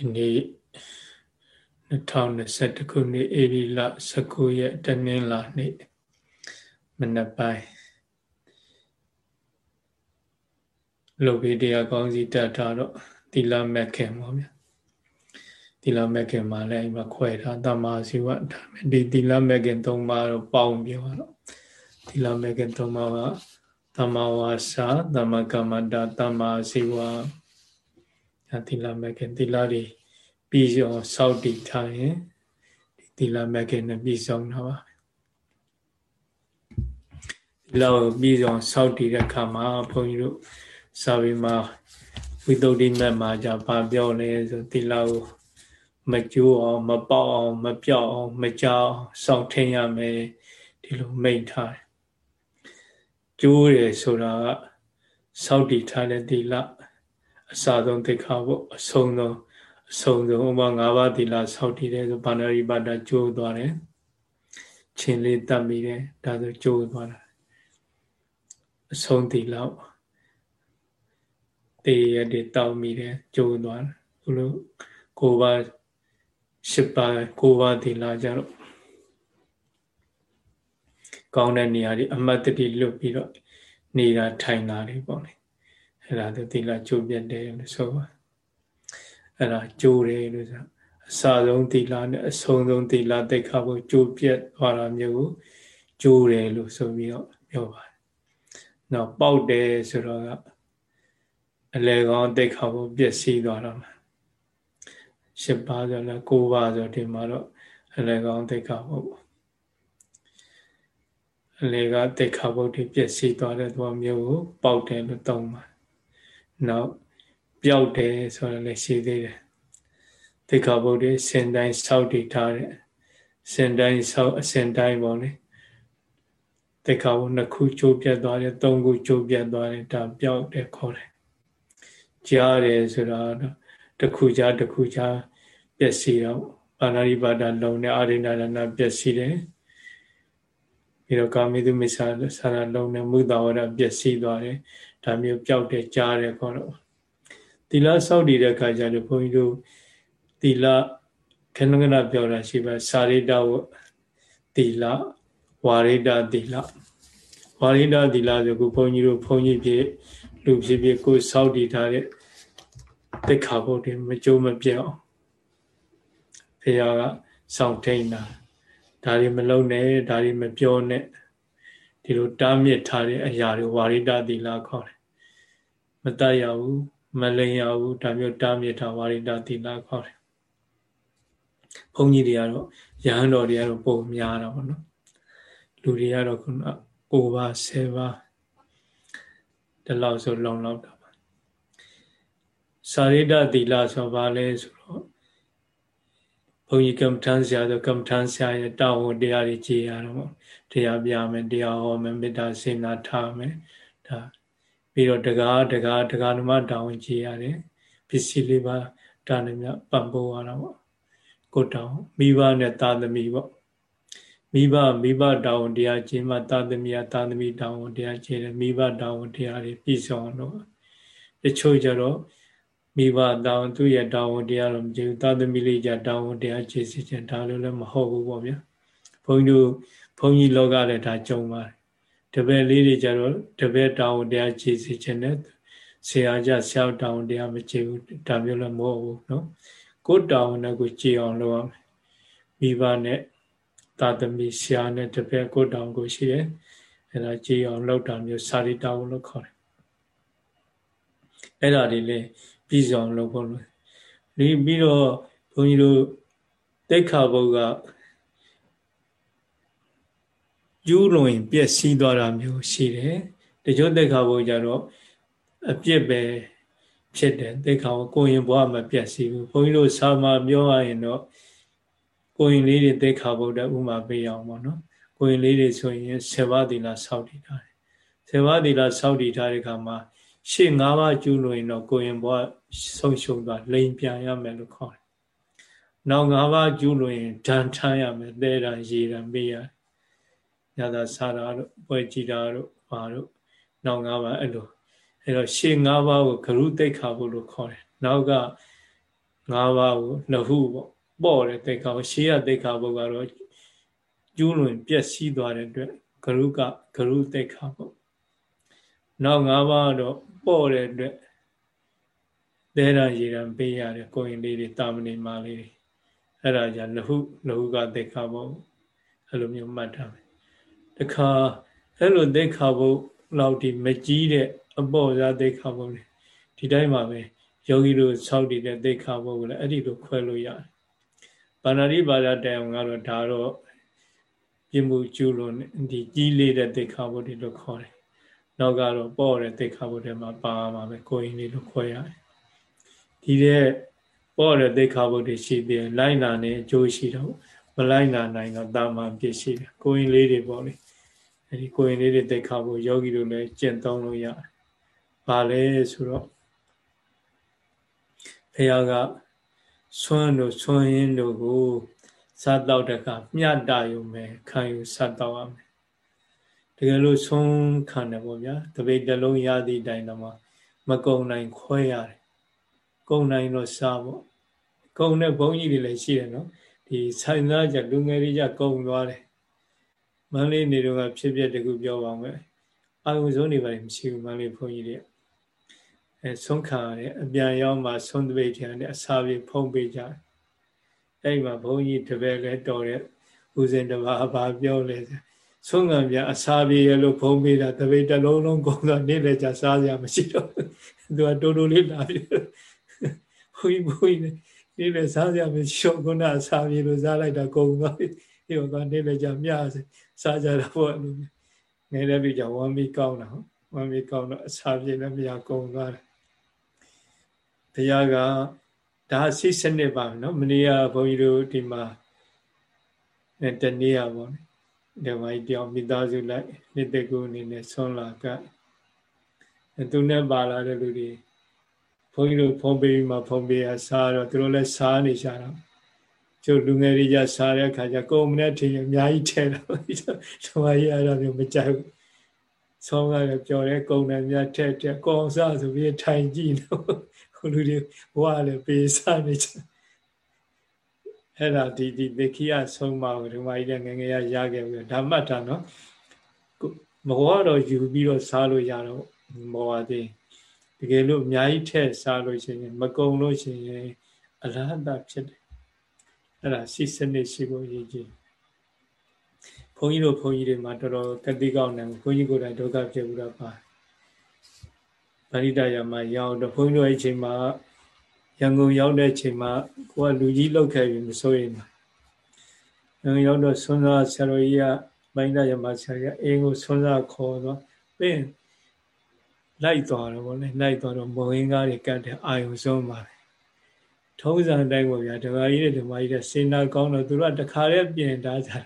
ဒီနေ့2021ခုနှစ်ဧပြီလ19ရက်တနင်္လာနေ့မနက်ပိုင်းလောဘီတရားကောင်းစီတတ်တာတော့သီလမက်ခင်ပါဗျာသီလမက်ခင်မှာလည်းအိမ်မှာခွဲထားတမ္မာစီဝတ်ဒါပေမဲ့ဒီသီလမက်ခင်၃ပါးတော့ပေါင်းပြောတော့သီလမက်ခင်၃ပါးကသမ္မာဝါစာသမ္မာကမ္မတာသမ္မာစီဝါ သီလမက်ခင်သီလတွေပြီးအောင်စောင့်တည်ထားရင်ဒီသီလမက်ခင်နဲ့ပြီးဆုံးတာပါဒီလောက်ပြီးအောင်စောင့်တည်တဲ့အခါမှာဘုန်းကြီးတို့စာပေမှာဝိသုဒ္ဓိမက်မှာじゃဘာပြောလဲဆိုသီလကိုမကျိုးအောင်မပေါက်အောင်မပြောက်အောင်မကြောက်စောင့်ထင်းရမယ်ဒီလိုမိတ်ထားတယ်ကျိုးတယ်ဆိုတာကစောင့်တည်ထားတဲ့သီလ အစာဆုံးသိခါဖို့အဆုံးဆုံးအဆုံးဆုံးဥပမာ၅ပါးသီလစောင့်တည်တယ်ဆိုဘာနာရိပါဒကျိုးသွားတယ်ချင်းလေးတတ်မိတယ်ဒါဆိုကျိုးသွားတာအဆုံးသီလတေရတဲ့တောက်မိတယ်ကျိုးသွားတယ်ဘလို့ကိုပါရှစ်ပါးကိုပါသီလကြတော့ကောင်းတဲ့နေရာတွေအမတ်တတိလွတ်ပြီးတော့နေတာထိုင်တာတွေပေါ့လေ အဲ့ဒါသီလကျိုးပြတ်တယ်လို့ဆိုပါအဲ့ဒါကျိုးတယ်လို့ဆိုအစဆုံးသီလနဲ့အဆုံးဆုံးသီလတိတ်ခါဖို့ကျိုးပြတ်သွားတာမျိုးကိုကျိုးတယ်လို့ဆိုပြီးတော့ပြောပါတယ်။နောက်ပေါက်တယ်ဆိုတော့ကအလေကောင်းတိတ်ခါဖို့ပြည့်စည်သွားတော့မှာ။၈ပါးဆိုလည်း၉ပါးဆိုဒီမှာတော့အလေကောင်းတိတ်ခါဖို့အလေကတိတ်ခါဖို့ဒီပြည့်စည်သွားတဲ့သဘောမျိုးကိုပေါက်တယ်လို့သုံးပါ နောက်ပျောက်တယ်ဆိုတာလည်းရှိသေးတယ်သိက္ခာပုဒ်တွေစင်တိုင်းစောက်တည်ထားတဲ့စင်တိုင်းစောက်အစင်တိုင်းပေါ့လေသိက္ခာပုဒ်နှစ်ခုကျိုးပြတ်သွားတယ်သုံးခုကျိုးပြတ်သွားတယ်ဒါပျောက်တယ်ခေါ်တယ်ကြားတယ်ဆိုတာတော့တစ်ခုကြားတစ်ခုကြားပျက်စီးတော့ပါဏာရိပါဒလုံနဲ့အာရိဏရဏပျက်စီးတယ်ပြီးတော့ကာမိတုမိစ္ဆာဆရာလုံနဲ့မုဒဝရပျက်စီးသွားတယ် ဒါမျိုးပျောက်တဲ့ကြားတယ်ခေါ်တော့သီလစောင့်တည်တဲ့အခါကျတော့ဘုန်းကြီးတို့သီလခဏခဏပြောတာရှိပါစာရိတဝသီလဝါရိတသီလဝါရိတသီလဆိုခုဘုန်းကြီးတို့ဘုန်းကြီးပြည့်လူဖြစ်ဖြစ်ကိုစောင့်တည်ထားတဲ့တိခါဘုတ်တွေမကြိုးမပြတ်အောင်ဘုရားကစောင့်ထိန်တာဒါတွေမလုံးနဲ့ဒါတွေမပြောနဲ့ ဒီလိုတားမြစ်ထားတဲ့အရာတွေဝါရိတသီလခေါ်တယ်မတတ်ရဘူးမလိမ်ရဘူးဒါမျိုးတားမြစ်ထားဝါရိတသီလခေါ်တယ်ဘုန်းကြီးတွေကတော့ရဟန်းတော်တွေကတော့ပုံများတာပေါ့နော်လူတွေကတော့ခုန9ပါး10ပါးဒီလောက်ဆိုလုံလောက်တာပါစာရိတသီလဆိုပါလဲဆိုတော့ ဘုန်းကြီးကမ္မထမ်းဆရာဆိုကမ္မထမ်းဆရာရဲ့တာဝန်တရားတွေကြည်ရတော့ပေါ့တရားပြမယ်တရားဟောမယ်မေတ္တာစေနာထားမယ်ဒါပြီးတော့တကားတကားတကားဓမ္မတာဝန်ကြည်ရတယ်ပစ္စည်းလေးပါဒါနဲ့မြပံ့ပိုးရတာပေါ့ကိုတောင်မိဘနဲ့သာသမီပေါ့မိဘမိဘတာဝန်တရားကျင့်မှသာသမီကသာသမီတာဝန်တရားကျင့်တယ်မိဘတာဝန်တရားတွေပြည့်စုံတော့တချို့ကြတော့ မိဘတောင်းသူရဲ့တောင်းဝန်တရားတော့မကျေဘူးသာသမီလေးကြတောင်းဝန်တရားခြေစစ်ချင်ဒါလိုလည်းမဟုတ်ဘူးပေါ့ဗျာဘုန်းကြီးတို့ဘုန်းကြီးလောကလည်းဒါကြုံပါတယ်တပည့်လေးတွေကြတော့တပည့်တောင်းဝန်တရားခြေစစ်ချင်တဲ့ဆရာကြဆရာတောင်းဝန်တရားမကျေဘူးဒါမျိုးလည်းမဟုတ်ဘူးနော်ကိုယ်တောင်းဝန်နဲ့ကိုကြည်အောင်လုပ်ရမယ်မိဘနဲ့သာသမီဆရာနဲ့တပည့်ကိုယ်တောင်းကိုရှိတယ်အဲဒါကြည်အောင်လုပ်တာမျိုးစာရီတောင်းလို့ခေါ်တယ်အဲ့ဒါတွေလည်း ပြည်စုံလုပ်ဖို့လို့ဒီပြီးတော့ဘုန်းကြီးတို့တိတ်ခါဘုတ်ကယူလွင်ပြည့်စည်သွားတာမျိုးရှိတယ်တချို့တိတ်ခါဘုတ်ကြတော့အပြစ်ပဲဖြစ်တယ်သိခါကိုရင်ဘဝမပြတ်စီဘူးဘုန်းကြီးတို့စာမပြောရရင်တော့ကိုရင်လေးတွေသိခါဗုဒ္ဓဥမာပေးအောင်ပေါ့နော်ကိုရင်လေးတွေဆိုရင်ဆေဘသီလာစောက်တည်ထားတယ်ဆေဘသီလာစောက်တည်ထားတဲ့ခါမှာ ရှေ့၅ပါးကျူးလို့ရင်တော့ကိုရင်ဘဝဆုံးရှုံးသွားလိန်ပြန်ရမယ်လို့ခေါ်တယ်နောက်၅ပါးကျူးလို့ရင်ဒဏ်ထမ်းရမယ်သဲတာရေတာမေးရညသာစားတာတို့ပွဲကြည်တာတို့ဘာတို့နောက်၅ပါးအဲ့လိုအဲ့တော့ရှေ့၅ပါးကိုဂရုသိက္ခာဖို့လို့ခေါ်တယ်နောက်က၅ပါးကိုလဟုပေါ့ပေါ့တဲ့သိက္ခာရှေးရသိက္ခာဘုတ်ကတော့ကျူးလွန်ပျက်စီးသွားတဲ့အတွက်ဂရုကဂရုသိက္ခာပေါ့နောက်၅ပါးတော့ ပေါ့တဲ့အတွက်သဲရရေရန်ပေးရတယ်ကိုရင်လေးတွေတာမဏိမာလေးတွေအဲ့ဒါじゃလဟုလဟုကသိက္ခာဘုတ်အဲ့လိုမျိုးမှတ်ထားမယ်တခါအဲ့လိုသိက္ခာဘုတ်လောက်ဒီမကြီးတဲ့အပေါ့စားသိက္ခာဘုတ်တွေဒီတိုင်းမှာပဲယောဂီတို့ဆောက်တည်တဲ့သိက္ခာပုဂ္ဂိုလ်အဲ့ဒီလိုခွဲလို့ရတယ်။ဘာနာတိဘာသာတိုင်အောင်ကတော့ဒါတော့ပြမှုကျူးလွန်ဒီကြီးလေးတဲ့သိက္ခာပုဒ်တွေလို့ခေါ်တယ်။ နောက်ကတော့ပေါ့တဲ့သိက္ခာပုဒ်တွေမှာပါမှာပဲကိုရင်လေးလို့ခွဲရတယ်။ဒီတဲ့ပေါ့တဲ့သိက္ခာပုဒ်တွေရှိပြီးလိုက်နာနေအကျိုးရှိတော့မလိုက်နာနိုင်တော့တာမန်ပြည့်ရှိတယ်။ကိုရင်လေးတွေပေါ့လေ။အဲဒီကိုရင်လေးတွေသိက္ခာပုဒ်ယောဂီတို့လည်းကျင့်သုံးလို့ရတယ်။ဘာလဲဆိုတော့ဘုရားကဆွမ်းတို့ဆွမ်းရင်တို့ကိုစားတော့တကမြတ်တာယုံမယ်ခံယူစားတော့ရမယ် တကယ်လို့ဆွမ်းခံတယ်ပေါ့ဗျာတပိတ်တလုံးရသည့်တိုင်တော့မကုံနိုင်ခွဲရတယ်ကုံနိုင်တော့စားပေါ့ကုံတဲ့ဘုန်းကြီးတွေလည်းရှိတယ်နော်ဒီဆိုင်သားကြလူငယ်တွေကြကုံသွားတယ်မန္တလေးနေတော့ဖြစ်ဖြစ်တကူပြောပါမယ်အာယုံစုံနေပါမရှိဘူးမန္တလေးဘုန်းကြီးတွေအဲဆုံးခံရတယ်အပြန်ရောက်မှဆုံးတပိတ်ထန်တဲ့အစာပြေဖုံးပေးကြတယ်အဲ့ဒီမှာဘုန်းကြီးတပည့်လည်းတော်တဲ့ဦးဇင်တပါးဘာပြောလဲဆုံး ခံပြအစာပြေရလို့ဖုံးပေးတာတပိတ်တစ်လုံးလုံးကုန်တော့နေ့လည်းကြာစားစရာမရှိတော့သူကတိုးတိုးလေးလာပြီဘုန်းကြီးဘုန်းကြီးနေ့လည်းစားစရာမရှိတော့ခုနအစာပြေလို့စားလိုက်တာကုန်သွားပြီဒီကနေ့လည်းကြာမြစားကြတာပေါ့လို့ငယ်တဲ့ပြီကြာဝမ်းမီကောင်းတာဟုတ်ဝမ်းမီကောင်းတော့အစာပြေလည်းမရကုန်သွားတယ်ဘုရားကဒါစိတ်စနစ်ပါနော်မနေ့ကဘုန်းကြီးတို့ဒီမှာအဲတနေ့ကပေါ့ ဒီမှာတယောက်မိသားစုလိုက်နှစ်တကူအနေနဲ့ဆွမ်းလာကသူနဲ့ပါလာတဲ့လူတွေဘုန်းကြီးတို့ဖုံးပေးမှဖုံးပေးရစားတော့သူတို့လည်းစားနေကြတာကျုပ်လူငယ်တွေကြစားတဲ့အခါကျကိုယ်မနဲ့ထင်ရအများကြီးထဲတာဓမ္မကြီးအဲ့ဒါမျိုးမကြိုက်ဘူးဆောင်းကလည်းပြောတယ်ကုံတယ်များထက်တက်ကောင်းစားဆိုပြီးထိုင်ကြည့်တော့ခုလူတွေဘဝလည်းပေးစားနေချင် အဲ့ဒါဒီဒီဒိခိယဆုံးမကိုဓမ္မကြီးလည်းငငယ်ရရခဲ့ပြီဒါမှတ်တာနော်မဘဝတော့ယူပြီးတော့စားလို့ရတော့မောပါသေးတကယ်လို့အများကြီးထည့်စားလို့ရှိရင်မကုံလို့ရှိရင်အရဟတဖြစ်တယ်အဲ့ဒါစိစနစ်ရှိဖို့ရည်ကြီးဘုန်းကြီးတို့ဘုန်းကြီးတွေမှာတော်တော်ကတိကောက်နေဘုန်းကြီးကိုယ်တိုင်ဒုက္ခဖြစ်ဘူးတော့ပါဗန္ဓိတရမှာရောက်တော့ဘုန်းကြီးတို့အဲ့ချိန်မှာရန်ကုန်ရောက်တဲ့ချိန်မှာ ကိုကလူကြီးလောက်ခဲ့ပြီမစိုးရင်ပါရန်ကုန်ရောက်တော့ဆွမ်းစားဆရာတော်ကြီးကဗန္ဓိတရမှာဆရာကြီးအင်းကိုဆွမ်းစားခေါ်တော့ပြီးလိုက်သွားတော့ဗောလေလိုက်သွားတော့မုံရင်းကားတွေကတ်တဲ့အာယုံဆုံးပါပဲထုံးစံတိုင်းပေါ့ဗျာဓမ္မကြီးတွေဓမ္မကြီးတွေစေနာကောင်းတော့သူတို့ကတခါတည်းပြင်ထားကြတာ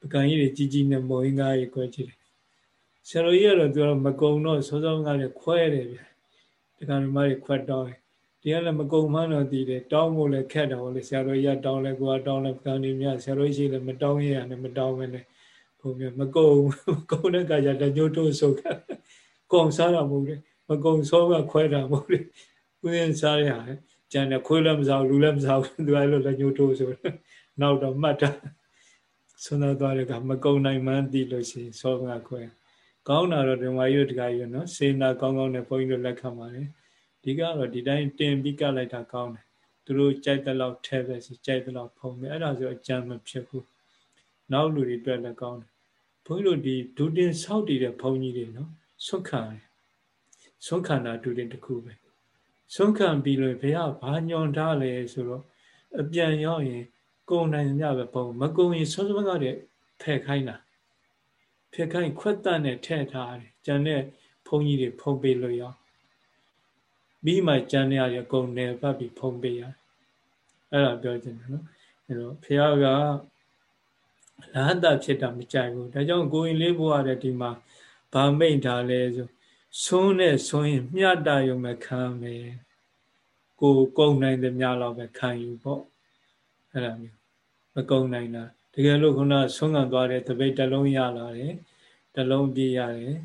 ပကံကြီးတွေကြီးကြီးနဲ့မုံရင်းကားကြီးကွဲကြည့်တယ်ဆရာတော်ကြီးကတော့သူကမကုံတော့စောစောကလည်းခွဲတယ်ဗျတခါဒီမတွေခွက်တောင်းတယ် ဒီကလည်းမကုံမှန်းတော့တည်တယ်တောင်းဖို့လည်းခက်တယ်ဟောလေဆရာတော်ကြီးကတောင်းလဲကိုကတောင်းလဲကံနေမြဆရာတော်ကြီးလည်းမတောင်းရရတယ်မတောင်းပဲနဲ့ဘုံမြမကုံမကုံတဲ့ကကြတညို့တို့ဆိုကကုံစားတာမဟုတ်လေမကုံစောကခွဲတာမဟုတ်လေဥယျာဉ်စားရဟာကျန်တယ်ခွေးလည်းမစားဘူးလူလည်းမစားဘူးသူအဲ့လိုလက်ညို့တို့ဆိုနောက်တော့မှတ်တာဆွမ်းသွားတဲ့ကမကုံနိုင်မှန်းသိလို့ရှိရင်စောကခွဲကောင်းတာတော့ဓမ္မကြီးတို့တခါကြီးနော်စေနာကောင်းကောင်းနဲ့ဘုန်းကြီးတို့လက်ခံပါတယ် ဒီကတော့ဒီတိုင်းတင်ပြီးကလိုက်တာကောင်းတယ်သူတို့ကြိုက်တဲ့လောက်ထဲပဲစီကြိုက်တဲ့လောက်ဖုံတယ်အဲ့ဒါဆိုအကြမ်းမဖြစ်ဘူးနောက်လူတွေတွေ့လည်းကောင်းတယ်ဘုန်းကြီးတို့ဒီဒုတင်ဆောက်တည်တဲ့ဘုန်းကြီးတွေနော်ဆွခံတယ်ဆွခံတာဒုတင်တစ်ခုပဲဆွခံပြီးလို့ဘုရားဘာညွန်ထားလဲဆိုတော့အပြန်ရောက်ရင်ကုံနိုင်ကြပဲဘုံမကုံရင်ဆွမ်းစမကတဲ့ဖဲ့ခိုင်းတာဖျက်ခိုင်းခွက်တတ်နဲ့ထည့်ထားတယ်ကျန်တဲ့ဘုန်းကြီးတွေဖုံးပေးလို့ရ ပြီးမှကျန်တဲ့အရာအကုန်နယ်ပတ်ပြီးဖုံးပေးရတယ်အဲ့ဒါပြောချင်တယ်နော်အဲ့တော့ဖះကလာဟတဖြစ်တာမကြိုက်ဘူးဒါကြောင့်ကိုရင်လေးဘုရားတဲ့ဒီမှာဗာမိတ်ထားလဲဆိုဆုံးနဲ့ဆုံးရင်မြတ်တာရုံပဲခံမယ်ကိုကုံနိုင်တဲ့များတော့ပဲခံယူပေါ့အဲ့ဒါမျိုးမကုံနိုင်တာတကယ်လို့ခုနဆုံးခံသွားတဲ့တပိတ်တစ်လုံးရလာတယ်တစ်လုံးပြည့်ရတယ်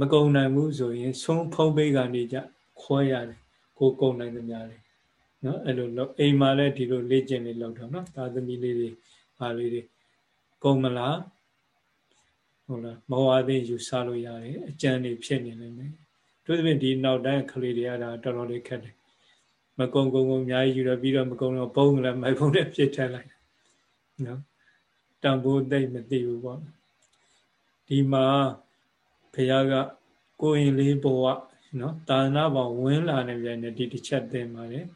မကုံနိုင်ဘူးဆိုရင်ဆုံးဖုံးပိတ်ကနေကြ ခွဲရတယ်ကိုကုံနိုင်သမျှလေနော်အဲ့လိုလောက်အိမ်မှာလည်းဒီလိုလေ့ကျင့်လေးလောက်တော့နော်သာသမီလေးတွေပါလေးတွေကုန်မလားဟုတ်လားမဝါသိယူဆလို့ရတယ်အကြံတွေဖြစ်နေနေမယ်တို့သဖြင့်ဒီနောက်တိုင်းကလေးတွေအဲ့ဒါတော်တော်လေးခက်တယ်မကုံကုံကုံအများကြီးယူရပြီးတော့မကုံတော့ဘုံလည်းမိုက်ဘုံနဲ့ပြစ်ထက်လိုက်နော်တန်ဖိုးသိမ့်မသိဘူးပေါ့ဒီမှာဘုရားကကိုရင်လေးဘဝ နော်တာသနာပေါင်းဝင်လာနေပြန်တယ်ဒီတစ်ချက်သင်ပါတယ်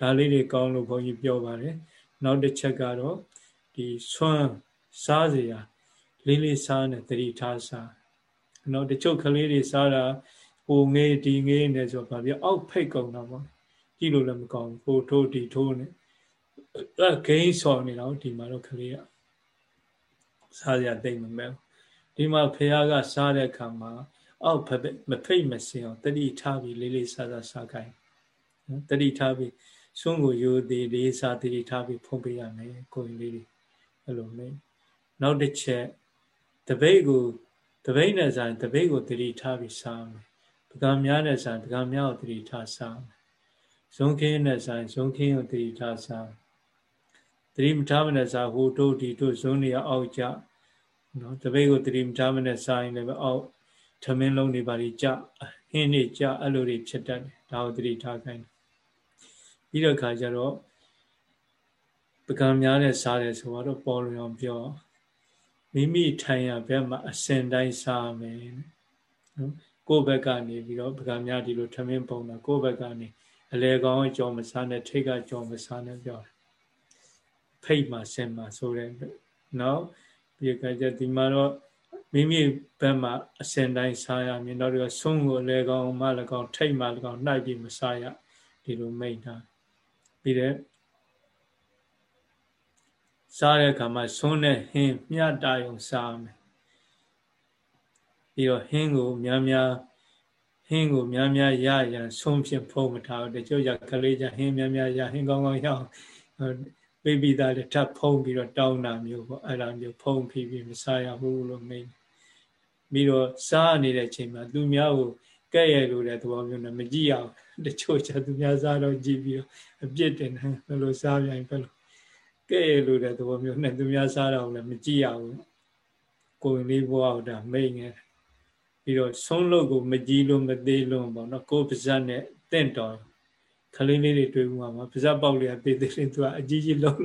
ဒါလေးတွေကောင်းလို့ဘုန်းကြီးပြောပါတယ်နောက်တစ်ချက်ကတော့ဒီဆွမ်းစားစရာလေးလေးစားနေတတိထားစားနော်တချို့ကလေးတွေစားတာဟိုငေးဒီငေးနေဆိုပါပြအောက်ဖိတ်ကုန်တော့ပေါ့ကြည့်လို့လည်းမကောင်းဘူးဟိုထိုးဒီထိုးနေအဲဂိမ်းဆော်နေတော့ဒီမှာတော့ကလေးကစားရတိတ်မမဲ့ဒီမှာဖះကစားတဲ့အခါမှာ အောက်မဖိတ်မစင်အောင်တတိထားပြီးလေးလေးစားစားစားခိုင်းနော်တတိထားပြီးစွန့်ကိုယူသည်လေးစားတတိထားပြီးဖုံးပေးရမယ်ကိုယ်လေးတွေအဲ့လိုမျိုးနောက်တစ်ချက်တပိတ်ကိုတပိတ်နဲ့ဆိုင်တပိတ်ကိုတတိထားပြီးစားမယ်ပကံများနဲ့ဆိုင်ပကံများကိုတတိထားစားမယ်ဇုံခင်းနဲ့ဆိုင်ဇုံခင်းကိုတတိထားစားတတိမထားမနဲ့စားဟိုတို့ဒီတို့ဇုံနေအောက်ကြနော်တပိတ်ကိုတတိမထားမနဲ့စားရင်လည်းအောက် ထမင်းလုံးတွေပါလိကြဟင်းတွေကြအဲ့လိုတွေဖြစ်တတ်တယ်ဒါကိုတတိထားခိုင်းတယ်ပြီးတော့ခါကျတော့ပကံများနဲ့စားတယ်ဆိုတော့ပေါ်လွင်အောင်ပြောမိမိထိုင်ရဘက်မှာအစင်တိုင်းစားမယ်နော်ကိုယ့်ဘက်ကနေပြီးတော့ပကံများဒီလိုထမင်းပုံတာကိုယ့်ဘက်ကနေအလဲကောင်းကြော်မစားနဲ့ထိတ်ကကြော်မစားနဲ့ပြောတယ်ဖိတ်မှဆင်မှဆိုတဲ့နော်ပြီးကြကြဒီမှာတော့ မိမိဘက်မှာအစင်တိုင်းစားရမြင်တော့ဒီဆုံးကိုအလဲကောင်းမှလည်းကောင်းထိတ်မှလည်းကောင်းနှိုက်ပြီးမစားရဒီလိုမိတ်တာပြီးတဲ့စားတဲ့အခါမှာဆုံးတဲ့ဟင်းမြတ်တာယုံစားမယ်ပြီးတော့ဟင်းကိုများများဟင်းကိုများများရရန်ဆုံးဖြင့်ဖုံးမထားဘူးတချို့ကြကလေးကြဟင်းများများရဟင်းကောင်းကောင်းရအောင်ပိပိသားတွေထပ်ဖုံးပြီးတော့တောင်းတာမျိုးပေါ့အဲ့ဒါမျိုးဖုံးပြီးပြီးမစားရဘူးလို့မိန် ပြီးတော့စားနေတဲ့အချိန်မှာသူများကိုကဲ့ရဲ့လို့တဲ့သဘောမျိုးနဲ့မကြည့်အောင်တချို့ချက်သူများစားတော့ကြည့်ပြီးတော့အပြစ်တင်တယ်ဘယ်လိုစားပြန်ဘယ်လိုကဲ့ရဲ့လို့တဲ့သဘောမျိုးနဲ့သူများစားတော့လည်းမကြည့်ရဘူးကိုယ်လေးဘဝဟုတ်တာမိတ်ငယ်ပြီးတော့ဆုံးလို့ကိုမကြည့်လို့မသေးလို့ပေါ့နော်ကိုယ်ပါဇက်နဲ့တင့်တော်ခလေးလေးတွေတွေ့မှုမှာပါဇက်ပေါက်လေးအသေးသေးလေးသူကအကြီးကြီးလုံး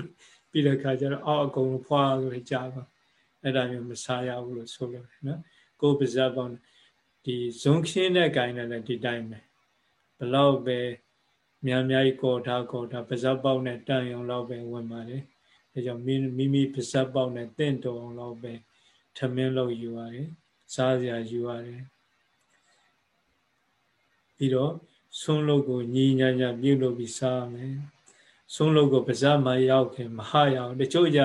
ပြီးတဲ့ခါကျတော့အောက်အကုန်ဖွာလို့ကြာပါအဲ့ဒါမျိုးမစားရဘူးလို့ဆိုလို့နော် ကိုယ်ပါဇက်ပေါက်ဒီဇုံခင်းတဲ့ဂိုင်းနဲ့လည်းဒီတိုင်းပဲဘလောက်ပဲများများကြီးကော်ထားကော်ထားပါဇက်ပေါက်နဲ့တန်ရုံလောက်ပဲဝင်ပါတယ်ဒါကြောင့်မိမိပါဇက်ပေါက်နဲ့တင့်တော်အောင်လောက်ပဲထမင်းလောက်ယူရတယ်စားစရာယူရတယ်ပြီးတော့ဆုံးလုတ်ကိုညီညာညာပြုလုပ်ပြီးစားမယ်ဆုံးလုတ်ကိုပါဇက်မရောက်ခင်မဟရအောင်တချို့ကြ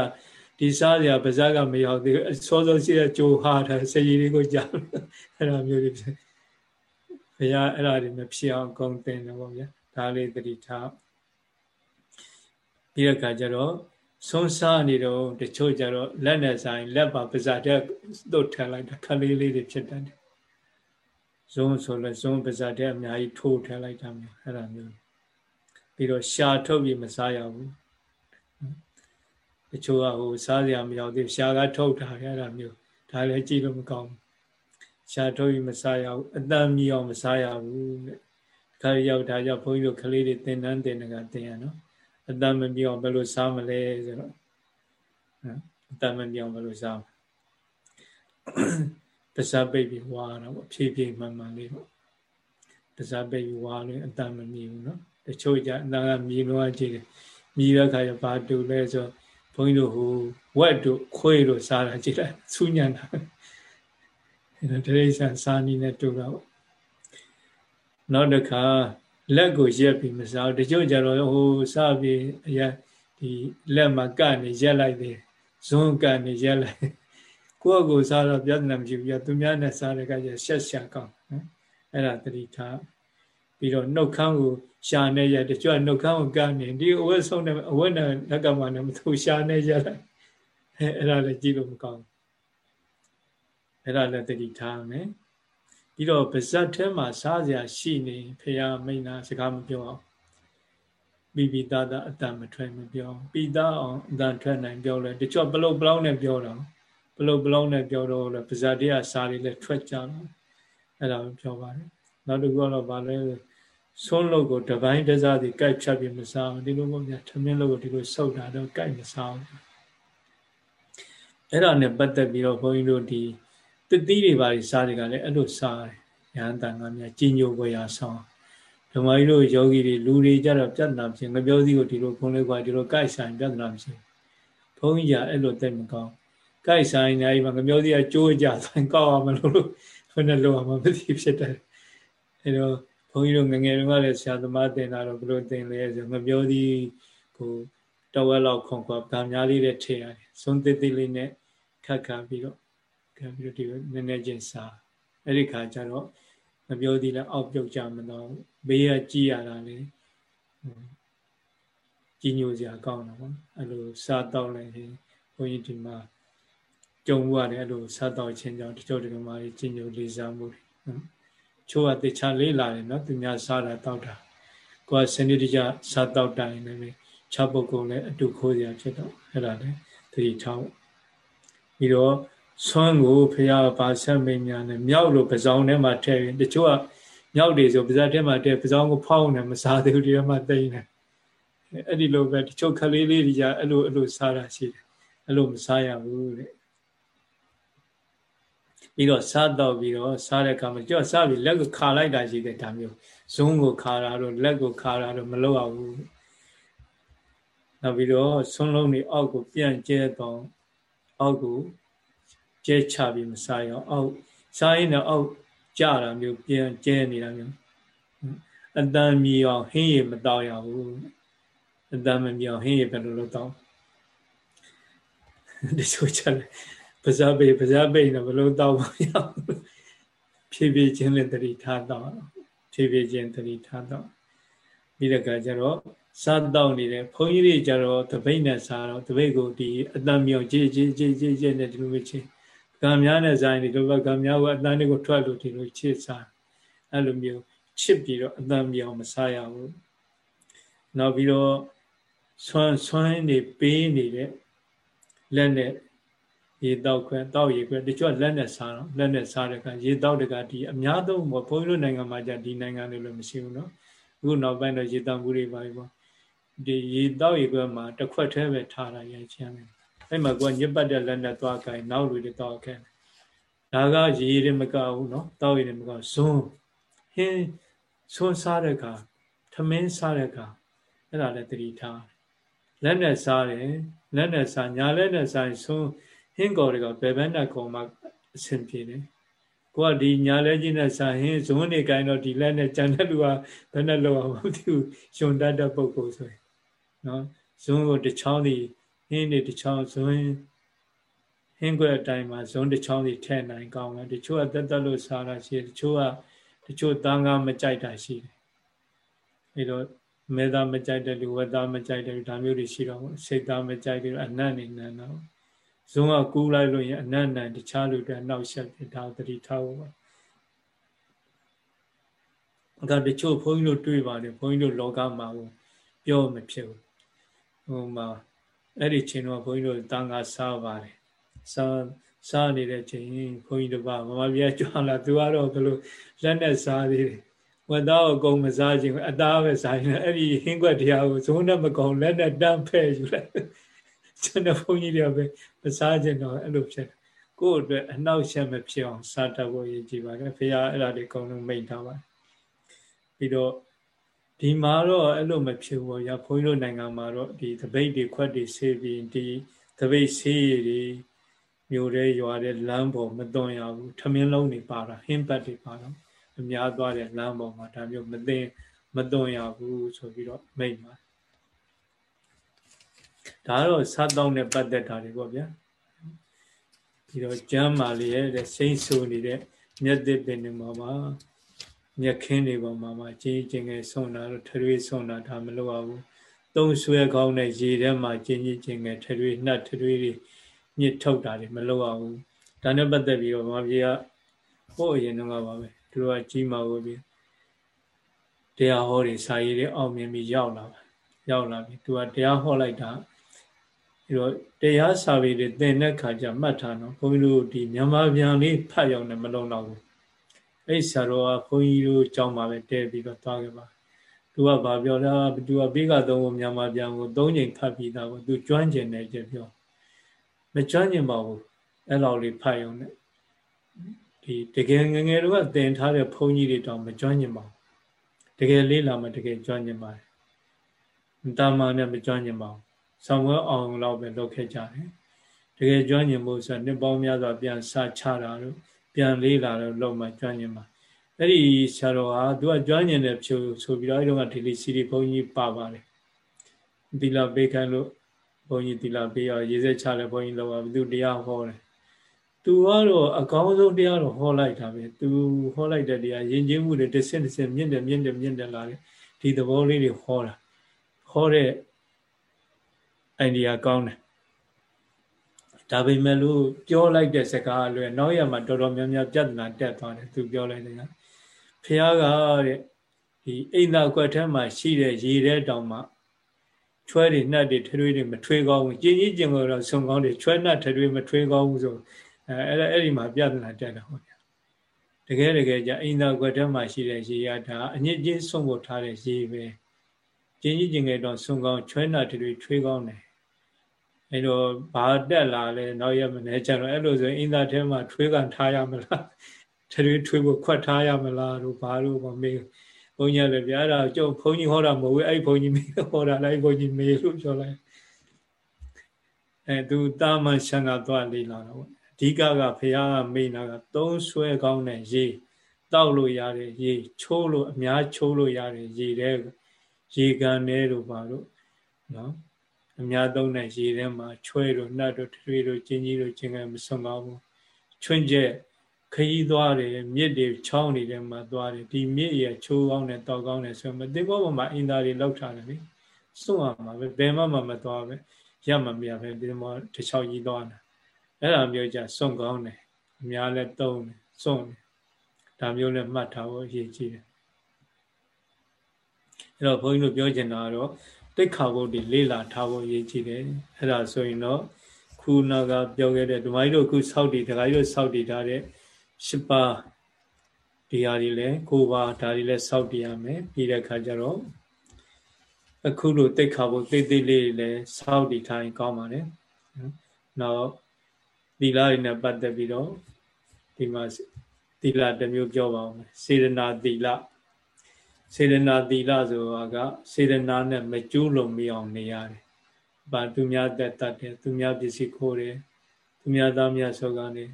ဒီစားစရာပါဇက်ကမရောက်သေးဘူးစောစောရှိတဲ့ကြိုဟာတာစရီလေးကိုကြာအဲ့လိုမျိုးတွေဖြစ်ဘုရားအဲ့ဒါတွေမဖြစ်အောင်ကောင်းတင်တယ်ပေါ့ဗျာဒါလေးတတိထားပြီးတဲ့အခါကျတော့ဆုံးစားနေတော့တချို့ကျတော့လက်နဲ့ဆိုင်လက်ပါပါဇက်တဲ့တို့ထည့်လိုက်တာခလေးလေးတွေဖြစ်တတ်တယ်ဇုံဆိုလဲဇုံပါဇက်တဲ့အများကြီးထိုးထည့်လိုက်တာမျိုးအဲ့ဒါမျိုးပြီးတော့ရှာထုတ်ပြီးမစားရဘူး တချို့ကဟိုစားစရာမရောက်သေးရှားကထုတ်တာအဲ့ဒါမျိုးဒါလည်းကြည့်လို့မကောင်းဘူးရှားထုတ်ပြီးမစားရဘူးအတန်မြည်အောင်မစားရဘူးတဲ့ခါရောက်ဒါကြောင့်ဘုန်းကြီးတို့ကလေးတွေသင်တန်းတင်နေကသင်ရနော်အတန်မမြည်အောင်ဘယ်လိုစားမလဲဆိုတော့အတန်မမြည်အောင်ဘယ်လိုစားပစာပိတ်ပြီးဝါတော့ပေါ့ဖြည်းဖြည်းမှန်မှန်လေးပေါ့ပစာပိတ်ပြီးဝါလို့အတန်မမြည်ဘူးနော်တချို့ကြအတန်ကမြည်လို့ကြည့်တယ်မြည်တဲ့ခါကျဘာတူလဲဆိုတော့ဘု န်းကြီးတို့ဟိုဝက်တို့ခွေးတို့စားတာကြည့်လိုက်ဆူညံတာအဲဒါတရိษံစားနည်းနဲ့တူတာပေါ့နောက်တစ်ခါလက်ကိုရက်ပြီးမစားတချို့ကြတော့ဟိုစားပြီးအရာဒီလက်မှာကနေရက်လိုက်တယ်ဇွန်းကနေရက်လိုက်ကိုယ့်ကိုစားတော့ပြဿနာမရှိဘူးသူများနဲ့စားတဲ့ကကျရှက်ရှာကောင်းနော်အဲ့ဒါတတိထားပြီးတော့နှုတ်ခမ်းကို ရှာနေရတကြွနှုတ်ခမ်းကိုကနေဒီအဝတ်ဆုံးနဲ့အဝတ်နဲ့လက်ကမှနဲ့မသူရှာနေရလိုက်အဲအဲ့ဒါလည်းကြည့်လို့မကောင်းအဲ့ဒါလည်းတတိထားမယ်ပြီးတော့ပါဇက်ထဲမှာစားစရာရှိနေဖះမိန်နာစကားမပြောအောင်ပိပိသားသားအတန်မထွက်မပြောပိသားအောင်အတန်ထွက်နိုင်ပြောလဲတချို့ဘလုတ်ဘလောင်းနဲ့ပြောတော့ဘလုတ်ဘလောင်းနဲ့ပြောတော့လဲပါဇာတရားစာတွေလည်းထွက်ကြတော့အဲ့ဒါကိုပြောပါတယ်နောက်တစ်ခုကတော့ဗာလဲ ဆုံးလို့ကိုတပိုင်းတစားစီကြိုက်ဖြတ်ပြီးမစားဘူးဒီလိုပေါ့ဗျာထမင်းလို့ကိုဒီလိုစုပ်တာတော့ကြိုက်မစားဘူးအဲ့ဒါနဲ့ပတ်သက်ပြီးတော့ဘုန်းကြီးတို့ဒီတတိတွေပါးစားတွေကလည်းအဲ့လိုစားတယ်ရဟန်းတန်ကများကြီးညိုပွဲရဆောင်ဓမ္မကြီးတို့ယောဂီတွေလူတွေကြတော့ပြဿနာဖြစ်ငပြောစည်းကိုဒီလိုခုံးလေးကွာဒီလိုကြိုက်ဆိုင်ပြဿနာဖြစ်ဘုန်းကြီးကအဲ့လိုတိတ်မကောင်းကြိုက်ဆိုင်နေပြီမှာငပြောစည်းကကြိုးကြဆိုင်ကောက်အောင်မလို့ဘယ်နဲ့လို့အောင်မသိဖြစ်တယ်အဲ့တော့ ဘုန်းကြီးတို့ငငယ်တုန်းကလည်းဆရာသမားတင်တာတော့ဘယ်လိုတင်လဲဆိုငပြောစည်းကိုတဝက်လောက်ခုံကွာဗာများလေးနဲ့ထည့်ရတယ်စွန်းသေးသေးလေးနဲ့ခတ်ခါပြီးတော့ခတ်ပြီးတော့ဒီနည်းနည်းချင်းစားအဲ့ဒီခါကျတော့မပြောသေးလဲအောက်ပြုတ်ကြမတော့ဘေးကကြည်ရတာလေကြီးညိုစရာကောင်းတာပေါ့အဲ့လိုစားတော့လိုက်ရင်ဘုန်းကြီးဒီမှာကြုံရတယ်အဲ့လိုစားတော့ချင်းကြောင့်တချို့ဒီမှာကြီးညိုလေးစားမှုတွေနော် ချိုးကတေချာလေးလာတယ်နော်သူများစားတာတောက်တာကိုယ်စနစ်တကျစားတော့တိုင်းလည်းခြားပုဂ္ဂိုလ်လည်းအတူခိုးစရာဖြစ်တော့အဲ့ဒါလည်းသတိထားပြီးတော့ဆွမ်းကိုဖះဘာဆက်မိညာနဲ့မြောက်လို့ပဇောင်းထဲမှာထည့်ရင်တချို့ကမြောက်တွေဆိုပါဇက်ထဲမှာထည့်ပဇောင်းကိုဖောက်နေမစားသေးဘူးဒီထဲမှာတိတ်နေအဲ့ဒီလိုပဲတချို့ခလေးလေးတွေじゃအဲ့လိုအဲ့လိုစားတာရှိတယ်အဲ့လိုမစားရဘူးတဲ့ ပြီးတော့စားတော့ပြီးတော့စားတဲ့အခါမှာကြောက်စားပြီးလက်ကိုခါလိုက်တာရှိတယ်ဒါမျိုးဇုံးကိုခါတာတော့လက်ကိုခါတာတော့မလုပ်ရဘူးနောက်ပြီးတော့ဆွန်းလုံးတွေအောက်ကိုပြန့်ကျဲတော့အောက်ကိုကျဲချပြီးမစားရအောင်အောက်စားရင်တော့အောက်ကြတာမျိုးပြန်ကျဲနေတာမျိုးအတန်မြေအောင်ဟင်းရမတောက်ရဘူးအတန်မမြောင်ဟင်းရဘယ်လိုလုပ်တော့ဒီဆိုချတယ် ပါဇာပေပါဇာပေတော့ဘယ်လိုတောက်ပါရဖြည်းဖြည်းချင်းနဲ့တတိထားတော့ဖြည်းဖြည်းချင်းတတိထားတော့ပြီးတဲ့အခါကျတော့စားတော့နေတယ်ဘုန်းကြီးတွေကျတော့တပိတ်နဲ့စားတော့တပိတ်ကိုဒီအတန်မြောင်ကြည်ကြည်ကြည်ကြည်ကြည်နဲ့ဒီလိုမျိုးချင်းကံများနဲ့ဆိုင်ဒီလိုပဲကံများကအတန်တွေကိုထွက်လို့ဒီလိုချစ်စားအဲ့လိုမျိုးချစ်ပြီးတော့အတန်မြောင်မစားရဘူးနောက်ပြီးတော့ဆွမ်းဆွမ်းနေပေးနေတဲ့လက်နဲ့ ရေတောက်ခွဲတောက်ရေခွဲတချို့လက်နဲ့စားတော့လက်နဲ့စားတဲ့ကရေတောက်တကဒီအများဆုံးဘုန်းကြီးတို့နိုင်ငံမှာじゃဒီနိုင်ငံတွေလို့မရှိဘူးเนาะအခုနောက်ပိုင်းတော့ရေတောက်မှုတွေပါပြီပေါ့ဒီရေတောက်ရေခွဲမှာတစ်ခွက်သေးပဲထားတာရိုက်ချမ်းတယ်အဲ့မှာကိုကညစ်ပတ်တဲ့လက်နဲ့သွားခိုင်းနောက်လူတွေတော့ခဲ့ဒါကရေတွေမကဘူးเนาะတောက်ရေတွေမကဇွန်းဟင်းဆွန်းစားတဲ့ကထမင်းစားတဲ့ကအဲ့ဒါလည်းတတိထားလက်နဲ့စားတယ်လက်နဲ့စားညာလက်နဲ့စားရင်ဆုံး ဟင်းကော်တွေကဘယ်ဘက်နဲ့ကောင်မှအဆင်ပြေတယ်ကိုကဒီညာလဲကြီးနဲ့စားဟင်းဇွန်းနေကိုင်းတော့ဒီလက်နဲ့ကြံတဲ့လူကဘယ်နဲ့လောက်အောင်မသိဘူးရှင်တတ်တဲ့ပုံကိုဆိုရင်နော်ဇွန်းကိုတစ်ချောင်းစီဟင်းတွေတစ်ချောင်းဇွန်းဟင်းခွက်အတိုင်းမှာဇွန်းတစ်ချောင်းစီထည့်နိုင်ကောင်းတယ်တချို့ကတက်တက်လို့စားတာရှိတယ်တချို့ကတချို့သားငါမကြိုက်တာရှိတယ်အဲတော့မေသားမကြိုက်တဲ့လူဝတ်သားမကြိုက်တဲ့လူဒါမျိုးတွေရှိတော့စိတ်သားမကြိုက်တဲ့လူအနတ်နေနန်းတော့ ဇုံကကူးလိုက်လို့ရင်အနတ်နံတခြားလူတွေနောက်ဆက်ဖြစ်ဒါတတိထားဖို့ပါအခါတချို့ဘုန်းကြီးတို့တွေ့ပါတယ်ဘုန်းကြီးတို့လောကမှာပြောမဖြစ်ဘူးဟိုမှာအဲ့ဒီချိန်တော့ဘုန်းကြီးတို့တန်ခါစားပါတယ်စားစားနေတဲ့ချိန်ဘုန်းကြီးတို့ကမမပြကြွလာသူကတော့ဘယ်လိုလက်နဲ့စားသေးတယ်ဝတ်သားကိုအကုန်မစားခြင်းအသားပဲစားရင်အဲ့ဒီဟင်းကွက်တရားကိုဇုံးနဲ့မကောင်လက်နဲ့တန်းဖဲ့ယူလိုက် ကျွန်တော်ဘုန်းကြီးတွေကပဲမစားခြင်းတော့အဲ့လိုဖြစ်ကိုယ့်အတွက်အနှောက်အယှက်မဖြစ်အောင်စားတတ်ဖို့ရည်ကြည်ပါတယ်ဖေဟာအဲ့ဒါတွေအကုန်လုံးမိတ်ထားပါတယ်ပြီးတော့ဒီမှာတော့အဲ့လိုမဖြစ်ဘူးရဘုန်းကြီးတို့နိုင်ငံမှာတော့ဒီတပိတ်တွေခွက်တွေဆေးပြီးဒီတပိတ်ဆေးရည်တွေမြို့ရဲရွာတဲ့လမ်းပေါ်မသွန်ရဘူးထမင်းလုံးတွေပါတာဟင်းပတ်တွေပါတော့အများသွားတဲ့လမ်းပေါ်မှာဒါမျိုးမသိမသွန်ရဘူးဆိုပြီးတော့မိတ်ပါ ဒါတော့စားတောင်းနဲ့ပတ်သက်တာတွေပေါ့ဗျာပြီးတော့ကျမ်းမာလေးရဲ့စိမ့်ဆူနေတဲ့မြတ်သစ်ပင်တွေမှာမှာမြက်ခင်းတွေပေါ်မှာမှာကြီးကျင်ငယ်ဆုံးတာတော့ထွေးဆုံးတာဒါမလုပ်ရဘူးသုံးဆွဲကောင်းတဲ့ရေထဲမှာကြီးကြီးကျင်ငယ်ထွေးနှက်ထွေးတွေညစ်ထုတ်တာတွေမလုပ်ရဘူးဒါနဲ့ပတ်သက်ပြီးတော့မပြေကဟိုအရင်တော့ပါပဲသူတို့ကကြီးမာဝပြီးတရားဟောတွေစာရေးတွေအောင်မြင်ပြီးရောက်လာပါရောက်လာပြီသူကတရားဟောလိုက်တာ အဲတော့တရားစာပေတွေသင်တဲ့ခါကျမှတ်ထားနော်ဘုန်းကြီးတို့ဒီမြန်မာပြန်လေးဖတ်ရောက်နေမလုံးတော့ဘူးအဲ့ဆရာတော်ကဘုန်းကြီးတို့ကြောင်းမှာပဲတဲပြီးတော့သွားခဲ့ပါသူကဗာပြောတာသူကဘေးကသုံးကိုမြန်မာပြန်ကို၃ချိန်ဖတ်ပြီးသားကိုသူကျွမ်းကျင်တယ်ကြပြောမကျွမ်းကျင်ပါဘူးအဲ့လောက်လေးဖတ်ရုံနဲ့ဒီတကယ်ငငယ်တော့သင်ထားတဲ့ဘုန်းကြီးတွေတောင်မကျွမ်းကျင်ပါဘူးတကယ်လေးလာမှတကယ်ကျွမ်းကျင်ပါတယ်တာမန်နဲ့မကျွမ်းကျင်ပါဘူး ဆောင်ဝဲအောင်လောက်ပဲလုပ်ခဲ့ကြတယ်တကယ်ကျွမ်းကျင်မှုဆိုနှစ်ပေါင်းများစွာပြန်စချတာတို့ပြန်လေးလာတော့လောက်မှကျွမ်းကျင်ပါအဲ့ဒီဆရာတော်ဟာသူကကျွမ်းကျင်တဲ့ဖြူဆိုပြီးတော့အဲ့တော့ကဒီလီစီဒီဘုန်းကြီးပါပါတယ်သီလပေးခိုင်းလို့ဘုန်းကြီးသီလပေးရရေးစက်ချလဲဘုန်းကြီးလောက်ပါသူတရားဟောတယ်သူကတော့အကောင်းဆုံးတရားတော့ဟောလိုက်တာပဲသူဟောလိုက်တဲ့တရားယဉ်ကျေးမှုတွေတစ်ဆင့်တစ်ဆင့်မြင့်တယ်မြင့်တယ်မြင့်တယ်လာတယ်ဒီသဘောလေးတွေဟောတာဟောတဲ့ အိုင်ဒီယာကောင်းတယ်ဒါပေမဲ့လို့ပြောလိုက်တဲ့စကားအလွယ်နောက်ရမှာတော်တော်များများပြဿနာတက်သွားတယ်သူပြောလိုက်တယ်ကဖះကတဲ့ဒီအိမ်သာကွက်ထဲမှာရှိတဲ့ရေတဲ့တောင်မှချွဲတွေနှက်တွေထွေးတွေမထွေးကောင်းဘူးကြည်ကြီးကျင်ကတော့ဆုံကောင်းတွေချွဲနှက်ထွေးမထွေးကောင်းဘူးဆိုအဲအဲ့အဲ့ဒီမှာပြဿနာတက်တာဟုတ်တကယ်တကယ်ကြအိမ်သာကွက်ထဲမှာရှိတဲ့ရေရဒါအညစ်အကြေးဆုံးဖို့ထားတဲ့ရေပဲကျင်းကြီးကျင်ငယ်တော့ဆုံကောင်းချွဲနှက်တွေထွေးကောင်းတယ် အဲတော့ဘာတက်လာလဲနောက်ရမနေကြတော့အဲ့လိုဆိုအင်းသားထဲမှာထွေးကန်ထားရမလားထွေးထွေးဖို့ခွက်ထားရမလားတို့ဘာလို့မမေးဘုန်းကြီးလည်းဗျာအဲ့ဒါကျုပ်ဘုန်းကြီးဟောတာမဟုတ်ဘူးအဲ့ဘုန်းကြီးမေးဟောတာလည်းဘုန်းကြီးမေးလို့ပြောလိုက်အဲသူတာမန်ရှန်ကသွားလေးလာတော့အဓိကကဖះကမိန်တာကသုံးဆွဲကောင်းတဲ့ရေတောက်လို့ရတဲ့ရေချိုးလို့အများချိုးလို့ရတဲ့ရေတဲ့ရေကန်တဲ့တို့ပါတို့နော် အများသုံးတဲ့ရေထဲမှာချွဲတို့နှတ်တို့ထွေးတို့ကျင်းကြီးတို့ကျင်ငယ်မစွန်ပါဘူးချွန့်ကျက်ခရီးသွားတယ်မြစ်တွေချောင်းတွေထဲမှာသွားတယ်ဒီမြစ်ရချိုးကောင်းတယ်တောက်ကောင်းတယ်ဆိုမသိဘောပေါ်မှာအင်သားတွေလောက်ထားတယ်လေစွန့်ရမှာပဲဘယ်မှမမသွားပဲရမှမရပဲဒီမှာတစ်ချောင်းကြီးသွားတာအဲ့ဒါမျိုးကြစွန့်ကောင်းတယ်အများလည်းတုံးတယ်စွန့်တယ်ဒါမျိုးလည်းမှတ်ထားဖို့အရေးကြီးတယ်အဲ့တော့ဘုန်းကြီးတို့ပြောချင်တာကတော့ တိတ်ခါဘုတ်တွေလေးလာထားဖို့ရည်ကြည်တယ်အဲ့ဒါဆိုရင်တော့ခုနကပြောခဲ့တဲ့ဓမ္မကြီးတို့ခုစောက်တည်ဒကာကြီးတို့စောက်တည်ထားတဲ့၈ပါးဒီဟာတွေလည်းကိုပါဒါတွေလည်းစောက်တည်ရမယ်ပြီးတဲ့အခါကျတော့အခုလိုတိတ်ခါဘုတ်တိတ်တိတ်လေးလည်းစောက်တည်ထားရင်ကောင်းပါလေနောက်သီလတွေနဲ့ပတ်သက်ပြီးတော့ဒီမှာသီလတစ်မျိုးပြောပါဦးမယ်စေရနာသီလ စေရနာသီလဆိုတာကစေရနာနဲ့မကျူးလွန်မိအောင်နေရတယ်။ဘာသူများတက်တတ်တယ်သူများပစ္စည်းခိုးတယ်သူများသားများဆောကနေ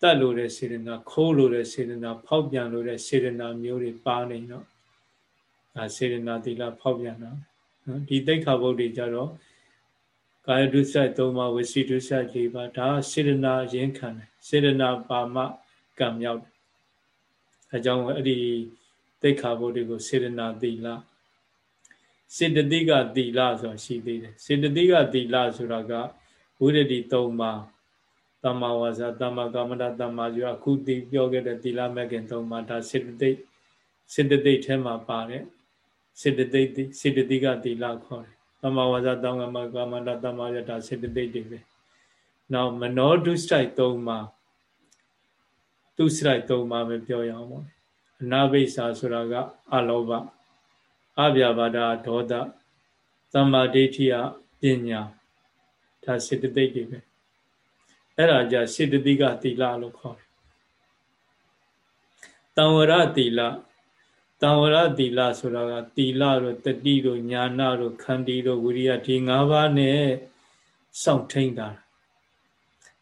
တတ်လို့တဲ့စေရနာခိုးလို့တဲ့စေရနာဖောက်ပြန်လို့တဲ့စေရနာမျိုးတွေပါနေတော့ဒါစေရနာသီလဖောက်ပြန်တာနော်ဒီတိတ်ခါဘုတ်တွေကြတော့ကာယဒုစရိုက်၃ပါးဝစီဒုစရိုက်၄ပါးဒါစေရနာရင်းခံတယ်စေရနာပါမကံမြောက်တယ်အဲကြောင့်အဲ့ဒီ သိက္ခာပုဒ်တွေကိုစေတနာသီလစေတသိကသီလဆိုတာရှိသေးတယ်စေတသိကသီလဆိုတာကဝိရဒိ၃ပါးသမ္မာဝါစာသမ္မာကမ္မတာသမ္မာယူအခုသိပြောခဲ့တဲ့သီလမဲ့ခင်၃ပါးဒါစေတသိက်စေတသိက်ထဲမှာပါတယ်စေတသိက်စေတသိကသီလခေါ်တယ်သမ္မာဝါစာသမ္မာကမ္မတာသမ္မာယူဒါစေတသိက်တွေပဲနောက်မနောဒုစရိုက်၃ပါးသူစရိုက်၃ပါးပဲပြောရအောင်ပါ အနာဘိစာဆိုတာကအလောဘအဗျာပါဒဒေါသသမ္မာဒိဋ္ဌိယပညာဒါစေတသိက်တွေပဲအဲ့ဒါကြစေတသိကသီလလို့ခေါ်တယ်တံဝရသီလတံဝရသီလဆိုတာကသီလတို့တတိတို့ညာနာတို့ခန္တီတို့ဝိရိယဒီ၅ပါးနဲ့စောင့်ထိန်တာ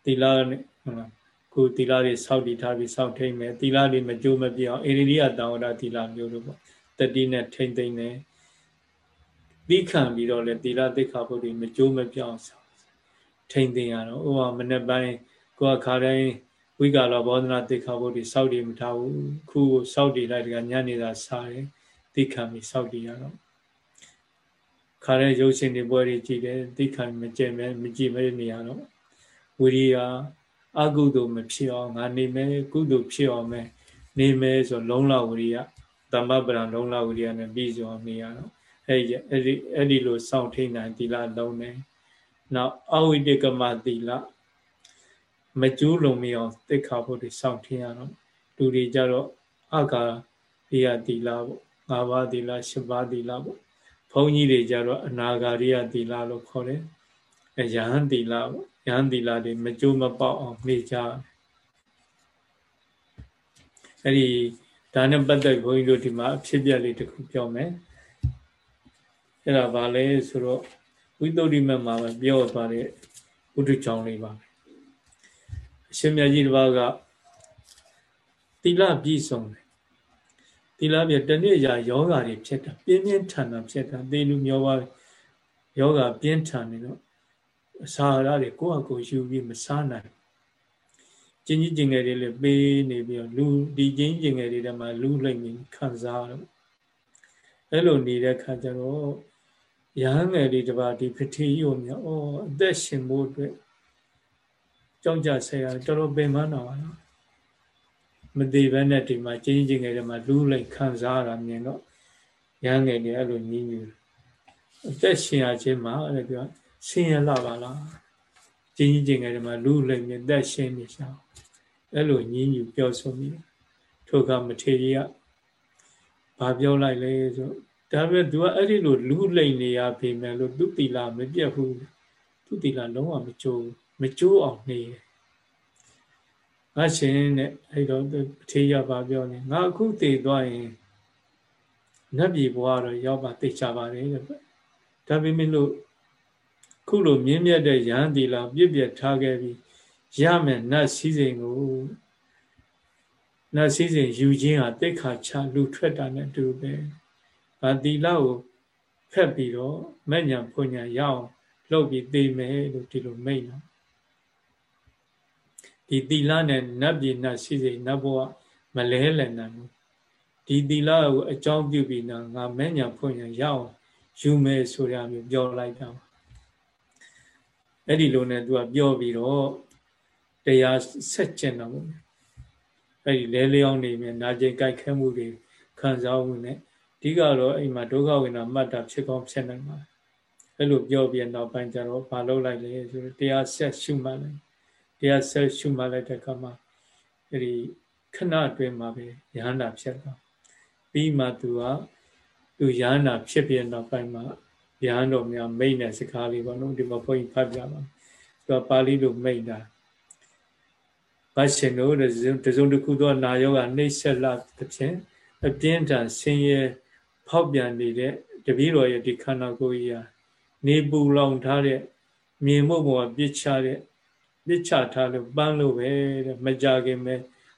သီလနဲ့ဟုတ်လား ခုသီလတွေစောင့်တည်ထားပြီးစောင့်ထိန်မယ်သီလတွေမကြိုးမပြအောင်အေရိရိယတံဝရသီလမျိုးလို့ပေါ့တတိနဲ့ထိန်သိမ့်တယ်သိခံပြီးတော့လေသီလသိက္ခာပုဒ်တွေမကြိုးမပြောင်းထိန်သိမ့်ရတော့ဥပမာမနေ့ပိုင်းကိုယ်ခါတိုင်းဝိကာလဘောဓနာသိက္ခာပုဒ်တွေစောင့်တည်မထားဘူးခုကိုစောင့်တည်လိုက်တကညနေသာစားတယ်သိခံပြီးစောင့်တည်ရတော့ခါတဲ့ရုပ်ရှင်တွေပွဲတွေကြည့်တယ်သိခံမကြည့်မဲမကြည့်မဲနေရတော့ဝိရိယ အကုသိုလ်မဖြစ်အောင်ငါနေမယ်ကုသိုလ်ဖြစ်အောင်မယ်နေမယ်ဆိုလုံလဝရိယသမ္ပပရံလုံလဝရိယနဲ့ပြီးဆိုအောင်နေရတော့အဲ့ဒီအဲ့ဒီအဲ့ဒီလိုစောင့်ထိန်နိုင်သီလလုံးနေနောက်အဝိတကမသီလမကျူးလုံမီအောင်သိခါဖို့ဒီစောင့်ထိန်ရတော့လူတွေကြတော့အကာရိယသီလပေါ့၅ပါးသီလ၈ပါးသီလပေါ့ဘုန်းကြီးတွေကြတော့အနာဂါရိယသီလလို့ခေါ်တယ်ယဟန်သီလပေါ့ ယဟန်သီလတွေမကျိုးမပေါက်အောင်နေကြအဲ့ဒီဒါနဲ့ပတ်သက်ဘုန်းကြီးတို့ဒီမှာအဖြစ်ပြက်လေးတစ်ခုပြောမယ်အဲ့ဒါဘာလဲဆိုတော့ဝိသုဒ္ဓိမမှာပြောသွားတဲ့ဘုဒ္ဓကြောင့်လေးပါအရှင်မြတ်ကြီးတစ်ပါးကသီလပြည့်စုံတယ်သီလပြတနေ့ရာယောဂါတွေဖြစ်တာပြင်းပြင်းထန်ထန်ဖြစ်တာသေလူမျိုးပါယောဂါပြင်းထန်နေတော့ အစာရတွေကိုယ့်အကိုယူပြီးမစားနိုင်ကျင်းကြီးကျင်ငယ်တွေလည်းပေးနေပြီးတော့လူဒီကျင်းကျင်ငယ်တွေထဲမှာလူလိမ့်ပြီးခံစားတော့အဲ့လိုနေတဲ့ခါကျတော့ရဟန်းငယ်လေးတပါဒီဖထေကြီးကိုမြတ်ဩအသက်ရှင်ဖို့အတွက်ကြောက်ကြဆရာတော်တော်ပင်ပန်းတော့ပါနော်မသေးဘဲနဲ့ဒီမှာကျင်းကျင်ငယ်တွေမှာလူလိမ့်ခံစားရတာမြင်တော့ရဟန်းငယ်တွေအဲ့လိုညင်းညူအသက်ရှင်ရခြင်းမှာအဲ့ဒါပြော ဆင်းရဲလာပါလားကျင်းကျင်ငယ်တွေမှာလူလိမ့်မြင်သက်ရှင်နေရှာအဲ့လိုညင်းညူပြောဆိုမိထိုကမထေရီကဘာပြောလိုက်လဲဆိုဒါပေမဲ့ तू ကအဲ့ဒီလိုလူလိမ့်နေရပြီမဲ့လို့သူတိလာမပြတ်ဘူးသူတိလာလုံးဝမကြိုးမကြိုးအောင်နေတယ်ငါရှင်နဲ့အဲ့တော့ထေရဘာပြောနေငါအခုတည်သွားရင်နတ်ပြည်ဘဝတော့ရောက်ပါသိချပါတယ်တဲ့ဒါပေမဲ့လို့ ခုလိုမြင့်မြတ်တဲ့ရဟန်းတီလာပြည့်ပြည့်ထားခဲ့ပြီးရမယ်နတ်စည်းစိမ်ကိုနတ်စည်းစိမ်ယူခြင်းဟာတိတ်ခါချလူထွက်တာနဲ့တူပဲ။ဗာတီလာကိုဖက်ပြီးတော့မဲ့ညာဖွညာရအောင်လုပ်ပြီးသိမယ်လို့ဒီလိုမိတ်နော်။ဒီတီလာနဲ့နတ်ပြည်နတ်စည်းစိမ်နတ်ဘဝမလဲလည်နိုင်ဘူး။ဒီတီလာကိုအကြောင်းပြုပြီးတော့ငါမဲ့ညာဖွညာရအောင်ယူမယ်ဆိုရမျိုးပြောလိုက်တာပါ။ အဲ့ဒီလိုနဲ့သူကပြောပြီးတော့တရားဆက်ကျင်တော့ဘူးအဲ့ဒီလဲလျောင်းနေမြနာကျင်ကြိုက်ခဲမှုတွေခံစားမှုနဲ့အဓိကတော့အိမ်မှာဒုက္ခဝေဒနာမှတ်တာဖြစ်ကောင်းဖြစ်နိုင်ပါအဲ့လိုပြောပြီးနောက်ပိုင်းကျတော့မလုပ်လိုက်လေဆိုတော့တရားဆက်ရှုမှတ်လိုက်တရားဆက်ရှုမှတ်လိုက်တဲ့အခါမှာအဲ့ဒီခဏအတွင်းမှာပဲယဟန္တာဖြစ်သွားပြီးမှသူကသူယဟန္တာဖြစ်ပြီးနောက်ပိုင်းမှာ ယဟန်တော်များမိတ်တဲ့စကားလေးပေါ့နော်ဒီမှာဘုန်းကြီးဖတ်ပြပါသူကပါဠိလိုမိတ်တာဘတ်ရှင်တို့တစုံတစ်ခုသောနာယောဂနှိမ့်ဆက်လာတဲ့ဖြင့်အပြင်းထန်ဆင်းရဲဖောက်ပြန်နေတဲ့တပည့်တော်ရဲ့ဒီခန္ဓာကိုယ်ကြီးဟာနေပူလောင်ထားတဲ့မြင်မှုပေါ်ပြစ်ချတဲ့ပြစ်ချထားလို့ပန်းလို့ပဲတဲ့မကြခင်ပဲ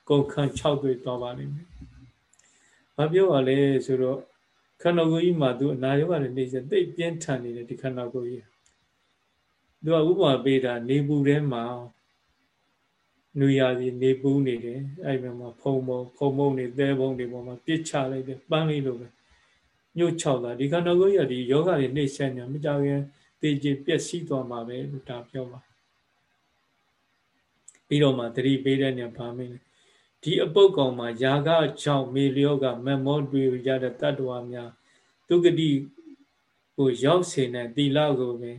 ကုန်ခန်း6တွေ့သွားပါလိမ့်မယ်။ဘာပြောပါလဲဆိုတော့ ခန္ဓာကိုယ်ကြီးမှာသူအနာယောဂနဲ့နေစသိပြင်းထန်နေတဲ့ဒီခန္ဓာကိုယ်ကြီး။သူကဥပမာပေးတာနေပူထဲမှာနူရာစီနေပူးနေတယ်အဲ့ဒီမှာဖုံမုံဖုံမုံနေသဲဘုံတွေပေါ်မှာပြစ်ချလိုက်တယ်ပန်းလေးလိုပဲညှို့ချောက်တာဒီခန္ဓာကိုယ်ကြီးကဒီယောဂတွေနှိမ့်ဆက်နေမကြောက်ရင်တေချေပျက်စီးသွားမှာပဲလို့ဒါပြောပါပြီးတော့မှသတိပေးတဲ့နေရာဗာမင်း ဒီအပုတ်ကောင်မှာယာကကြောင့်မေလျောကမမောတွေ့ရတဲ့တတ္တဝါများဒုက္ကတိကိုရောက်စေတဲ့သီလကိုပဲ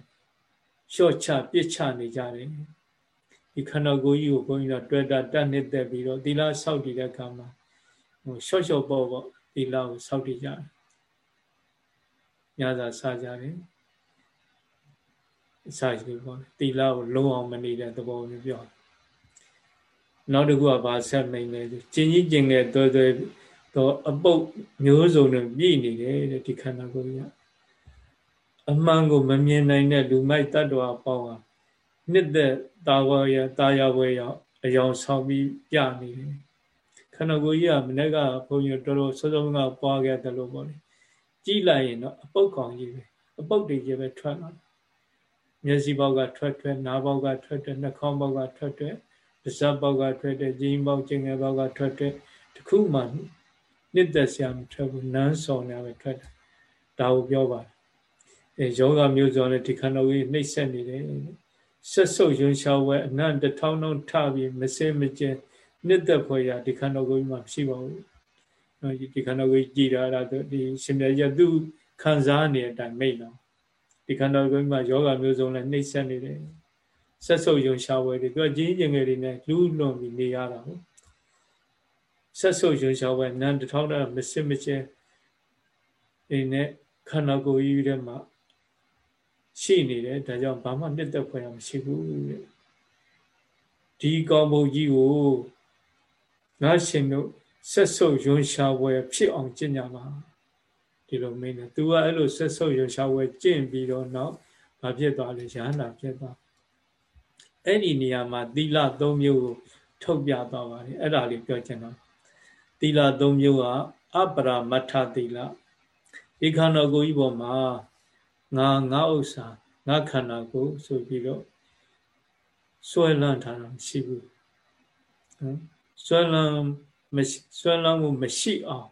လျှော့ချပြစ်ချနေကြတယ်ဒီခန္ဓာကိုယ်ကြီးကိုဘုန်းကြီးတို့တွေ့တာတတ်နှစ်သက်ပြီးတော့သီလဆောက်တည်တဲ့အခါမှာဟိုရှော့ရှော့ပေါ့ပေါ့သီလကိုဆောက်တည်ကြတယ်ညစာစားကြတယ်အစာရှိပေါ့သီလကိုလုံးအောင်မနေတဲ့သဘောမျိုးပြော နောက်တစ်ခုကဘာဆက်မိန်လဲကျင်ကြီးကျင်တဲ့သွဲသွဲတော့အပုတ်မျိုးစုံနဲ့ပြည့်နေတယ်တဲ့ဒီခန္ဓာကိုယ်ကြီးကအမှန်ကိုမမြင်နိုင်တဲ့လူမိုက်တ attva ပေါင်းဟာနှစ်သက်တာဝရတာယာဝဲရောက်အယောင်ဆောင်ပြီးပြနေတယ်ခန္ဓာကိုယ်ကြီးကမနေ့ကဘုန်းကြီးတော်တော်စောစောကပွားခဲ့တယ်လို့ပေါ့လေကြည့်လိုက်ရင်တော့အပုတ်ကောင်ကြီးပဲအပုတ်တွေကြီးပဲထွက်လာမျက်စိပေါက်ကထွက်ထွက်နားပေါက်ကထွက်ထွက်နှာခေါင်းပေါက်ကထွက်ထွက် ပါးစပ်ပေါက်ကထွက်ထွက်ဂျင်းပေါက်ကျင်ငယ်ပေါက်ကထွက်ထွက်တခုမှနှစ်သက်စရာမထွက်ဘူးနန်းဆောင်နေပဲထွက်တယ်ဒါကိုပြောပါတယ်အဲယောဂမျိုးစုံနဲ့ဒီခန္ဓာကိုယ်နှိမ့်ဆက်နေတယ်ဆက်ဆုပ်ရွှင်ရှားဝဲအနံ့တထောင်းထောင်းထပြီးမစဲမကျဲနှစ်သက်ဖွယ်ရဒီခန္ဓာကိုယ်မှာမရှိပါဘူးနော်ဒီခန္ဓာကိုယ်ကြည်တာဒါဒီရှင်မြတ်ရသူခံစားနေတဲ့အတိုင်းမိတ်တော့ဒီခန္ဓာကိုယ်မှာယောဂမျိုးစုံနဲ့နှိမ့်ဆက်နေတယ် ဆက်ဆုပ်ယုံရှားဝဲတွေသူကကြီးကျင်ငယ်တွေနဲ့လူးလွန်ပြီးနေရတာဟုတ်ဆက်ဆုပ်ယုံရှားဝဲနန်းတထောင်းတာမစစ်မချင်းအိနဲ့ခန္ဓာကိုယ်ကြီးထဲမှာရှိနေတယ်ဒါကြောင့်ဘာမှနှစ်သက်ဖွယ်မရှိဘူးတဲ့ဒီကောင်းမှုကြီးကိုငါရှင်တို့ဆက်ဆုပ်ယွန်ရှာဝဲဖြစ်အောင်ကျင့်ကြပါဒီလိုမင်းနဲ့ तू ကအဲ့လိုဆက်ဆုပ်ယွန်ရှာဝဲကျင့်ပြီးတော့နောက်ဘာဖြစ်သွားလဲရဟန္တာဖြစ်သွား အဲ့ဒီနေရာမှာသီလ၃မျိုးကိုထုတ်ပြသွားပါတယ်အဲ့ဒါလေးပြောချင်တော့သီလ၃မျိုးကအပရာမထသီလဒီခန္ဓာကိုယ်ကြီးပေါ်မှာငါငါဥစ္စာငါခန္ဓာကိုယ်ဆိုပြီးတော့ဆွဲလန်းထားတာမရှိဘူးနော်ဆွဲလန်းမရှိဆွဲလန်းမှုမရှိအောင်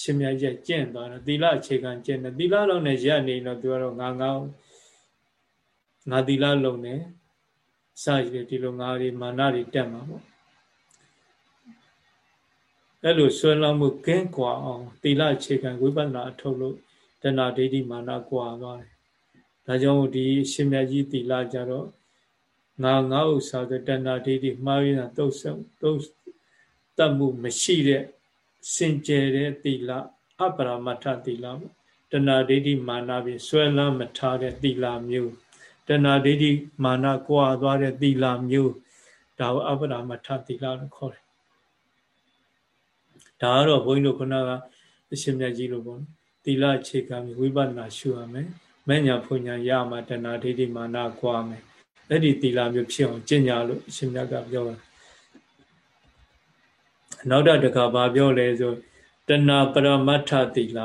ရှင်မြတ်ရဲ့ကျင့်သွားတာသီလအခြေခံကျင့်တယ်သီလလုံးနဲ့ရက်နေတော့သူကတော့ငါငါငါသီလလုံးနဲ့ စရည်ဒီလိုငါတွေမာနတွေတက်မှာပေါ့အဲ့လိုဆွဲလန်းမှုကင်းကွာအောင်သီလအခြေခံဝိပဿနာအထုတ်လို့တဏှာဒိဋ္ဌိမာနကွာသွားတယ်ဒါကြောင့်ဒီရှင်မြတ်ကြီးသီလကြတော့ငါငါဥစ္စာဆိုတဏှာဒိဋ္ဌိမှားရတာတုတ်ဆုံတုတ်တတ်မှုမရှိတဲ့စင်ကြယ်တဲ့သီလအပရမတ္ထသီလပေါ့တဏှာဒိဋ္ဌိမာနပြီးဆွဲလန်းမထားတဲ့သီလမျိုး တဏှာဒိဋ္ဌိမာနကွာသွားတဲ့သီလမျိုးဒါကိုအပရမတ္ထသီလလို့ခေါ်တယ်ဒါကတော့ဘုန်းကြီးတို့ခုနကအရှင်မြတ်ကြီးလို့ပေါ့သီလအခြေခံပြီးဝိပဿနာရှုရမယ်မဲ့ညာဖွညာရမှာတဏှာဒိဋ္ဌိမာနကွာမယ်အဲ့ဒီသီလမျိုးဖြစ်အောင်ကျင့်ကြလို့အရှင်မြတ်ကပြောတယ်နောက်တစ်ခါဘာပြောလဲဆိုတဏပရမတ္ထသီလ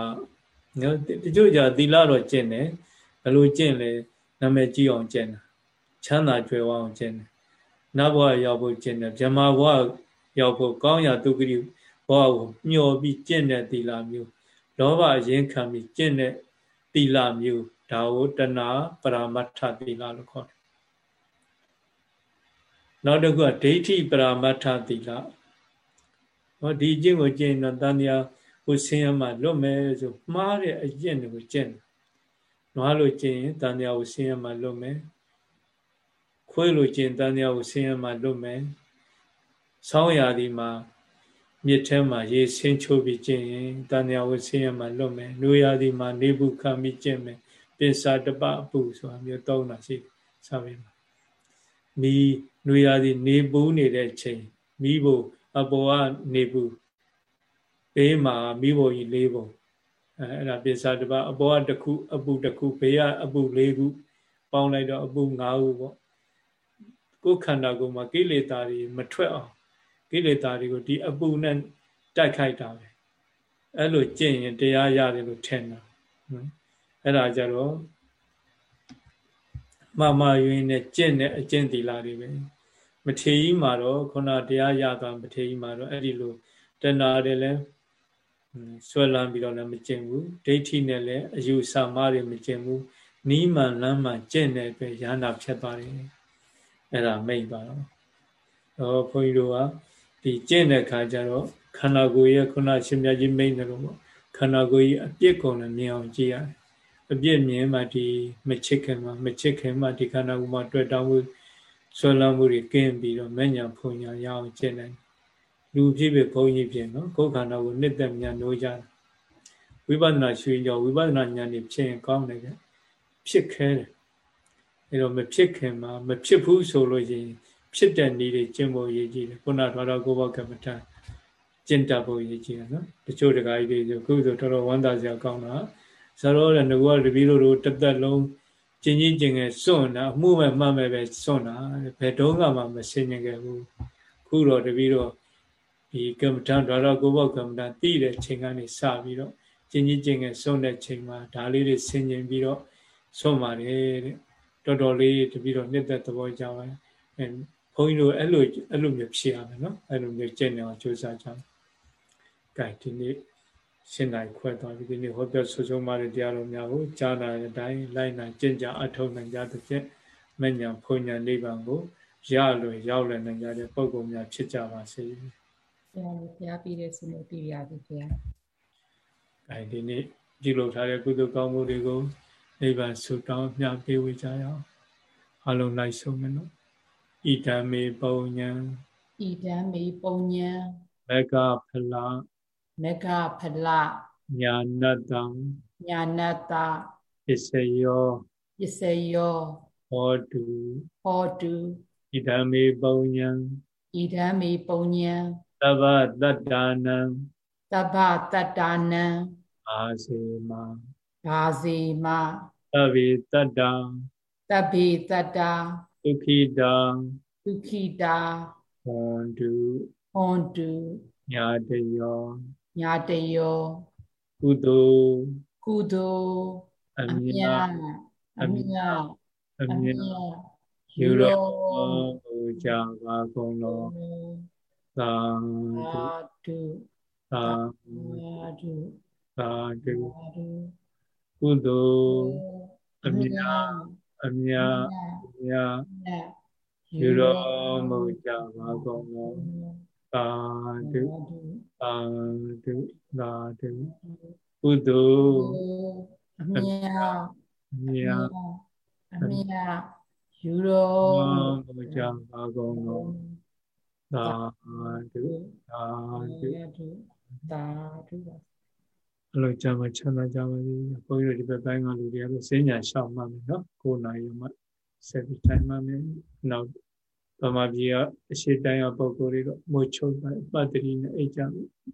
နော်တချို့ကြသီလတော့ကျင့်တယ်ဘယ်လိုကျင့်လဲ နာမည်ကြီးအောင်ကျင့်တာချမ်းသာကြွယ်ဝအောင်ကျင့်တယ်နတ်ဘဝရောက်ဖို့ကျင့်တယ်ဗြဟ္မာဘဝရောက်ဖို့ကောင်းရာဒုက္ခရိဘဝကိုမျှော်ပြီးကျင့်တဲ့သီလမျိုးလောဘအရင်ခံပြီးကျင့်တဲ့သီလမျိုးဒါကိုတဏပရမတ္ထသီလလို့ခေါ်တယ်နောက်တစ်ခုကဒိဋ္ဌိပရမတ္ထသီလဟောဒီကျင့်ကိုကျင့်တော့တန်တရားကိုဆင်းရဲမှလွတ်မယ်ဆိုမှားတဲ့အကျင့်တွေကိုကျင့် နွားလို့ကျင့်ရင်တန်တရားကိုဆင်းရဲမှလွတ်မယ်ခွေးလို့ကျင့်တန်တရားကိုဆင်းရဲမှလွတ်မယ်ဆောင်းရာသီမှာမြစ်ထဲမှာရေဆင်းချိုးပြီးကျင့်ရင်တန်တရားကိုဆင်းရဲမှလွတ်မယ်နွေရာသီမှာနေဘူးခံပြီးကျင့်မယ်ပင်စာတပအပူဆိုတာမျိုးသုံးတာရှိစာပေမှာမီးနွေရာသီနေပူးနေတဲ့ချိန်မိဖို့အပေါ်ကနေပူဘေးမှာမိဖို့ကြီး၄ပုံ အဲအဲ့ဒါပိစာတပါအပေါ်ကတစ်ခုအပူတစ်ခုဘေးကအပူ၄ခုပေါင်းလိုက်တော့အပူ၅ခုပေါ့ကိုယ်ခန္ဓာကိုယ်မှာကိလေသာတွေမထွက်အောင်ကိလေသာတွေကိုဒီအပူနဲ့တိုက်ခိုက်တာပဲအဲ့လိုကျင့်ရင်တရားရတယ်လို့ထင်တာအဲ့ဒါကြတော့မမယွင်းနဲ့ကျင့်တဲ့အကျင့်သီလတွေပဲမထေကြီးမှာတော့ခုနတရားရတာမထေကြီးမှာတော့အဲ့ဒီလိုတဏှာတွေလည်း ဆွဲလန်းပြီးတော့လည်းမကျင့်ဘူးဒိဋ္ဌိနဲ့လည်းအယူဆမားတွေမကျင့်ဘူးနီးမှန်လမ်းမှန်ကျင့်တဲ့အတွက်ရဟန္တာဖြစ်ပါတယ်အဲ့ဒါမိတ်ပါတော့တော့ဘုန်းကြီးတို့ကဒီကျင့်တဲ့ခါကျတော့ခန္ဓာကိုယ်ရဲ့ခုနရှင်မြတ်ကြီးမိတ်တယ်လို့ပေါ့ခန္ဓာကိုယ်ကြီးအပြစ်ကုန်လည်းမြင်အောင်ကြည့်ရတယ်အပြစ်မြင်မှဒီမချစ်ခင်မှမချစ်ခင်မှဒီခန္ဓာကိုယ်မှာတွေ့တောင်းမှုဆွဲလမ်းမှုတွေကင်းပြီးတော့မညာဖုန်ညာရအောင်ကျင့်နိုင် လူဖြစ်ဖြစ်ဘုန်းကြီးဖြစ်နော်ကိုယ်ခန္ဓာကိုနှစ်သက်မြန်လို့ကြတယ်ဝိပဿနာရှုရင်ကြောင့်ဝိပဿနာဉာဏ်นี่ဖြစ်ရင်ကောင်းတယ်ကဖြစ်ခဲတယ်အဲတော့မဖြစ်ခင်မှာမဖြစ်ဘူးဆိုလို့ရှိရင်ဖြစ်တဲ့နည်းတွေကျင့်ဖို့ရည်ကြီးတယ်ခုနတော်တော်ကိုဘကမ္မထကျင့်တတ်ဖို့ရည်ကြီးတယ်နော်တချို့တကားကြီးတွေဆိုခုဆိုတော်တော်ဝမ်းသာစရာကောင်းတာဇာတော်လည်းငါကတပီးတို့တစ်သက်လုံးကျင်ကြီးကျင်ငယ်စွန့်တာအမှုမဲ့မှတ်မဲ့ပဲစွန့်တာဘယ်တော့မှမဆင်ញင်ခဲ့ဘူးခုတော့တပီးတော့ ဒီကမ္မထံဒါတော့ကိုဘောကမ္မထံတည်တဲ့ချိန်ကနေစပြီးတော့ကျင်ကြီးကျင်ငယ်စွန့်တဲ့ချိန်မှာဒါလေးတွေဆင်ញင်ပြီးတော့စွန့်ပါတယ်တဲ့တော်တော်လေးတပီးတော့နှစ်သက်သဘောကြပါအဲဘုန်းကြီးတို့အဲ့လိုအဲ့လိုမျိုးဖြစ်ရမယ်နော်အဲ့လိုမျိုးကျင့်နေအောင်ကြိုးစားကြအောင်။ကဲဒီနေ့ရှင်းနိုင်ခွဲသွားပြီဒီနေ့ဟောပြောဆွဆုံးမတဲ့တရားတော်များကိုကြားနာတဲ့အတိုင်းလိုက်နိုင်ကျင့်ကြအထောက်နိုင်ကြသဖြင့်မဉ္ဇဉ်ဖွညာနိဗ္ဗာန်ကိုရလွယ်ရောက်လည်နိုင်ကြတဲ့ပုဂ္ဂိုလ်များဖြစ်ကြပါစေ။ ဘုရားဘုရားပြည့်တဲ့ဆုမပြည့်ရသည်ဘုရား။အဲဒီနေ့ပြုလုပ်ထားတဲ့ကုသိုလ်ကောင်းမှုတွေကိုနိဗ္ဗာန်ဆုတောင်းမြပေးဝေကြရအောင်အလုံးလိုက်ဆုံးမယ်နော်ဣဒံမေပုံညာဣဒံမေပုံညာမကဖလမကဖလညာနတ္တညာနတ္တပစ္စယောပစ္စယောဟောတုဟောတုဣဒံမေပုံညာဣဒံမေပုံညာ သဗ္ဗတတ္တာနံသဗ္ဗတတ္တာနံအာစေမဘာစေမသဗ္ဗေတတ္တာသဗ္ဗေတတ္တာဒုခိတာဒုခိတာဟွန်တုဟွန်တုညာတယောညာတယောကုသိုလ်ကုသိုလ်အမြတ်အမြတ်အမြတ်ယူတော်မူကြပါကုန်လော သာဓုသာဓုသာဓုကုသိုလ်အမြတ်အမြတ်အမြတ်ယူတော်မူကြပါကုန်လောသာဓုသာဓုသာဓုကုသိုလ်အမြတ်အမြတ်အမြတ်ယူတော်မူကြပါကုန်လော သာဓုသာဓုသာဓုအဲ့လိုကြာမှချမ်းသာကြပါစေဘုန်းကြီးတို့ဒီဘက်ပိုင်းကလူတွေကတော့စဉ္ညာရှောက်မှမယ်နော်ကိုယ်နိုင်ရမှဆက်ပြီးတိုင်မှမယ်နောက်ဗမာပြည်ကအရှိတိုင်းအပုဂ္ဂိုလ်တွေတော့မိုးချုပ်ပတ်တရီနဲ့အိတ်ကြပြီ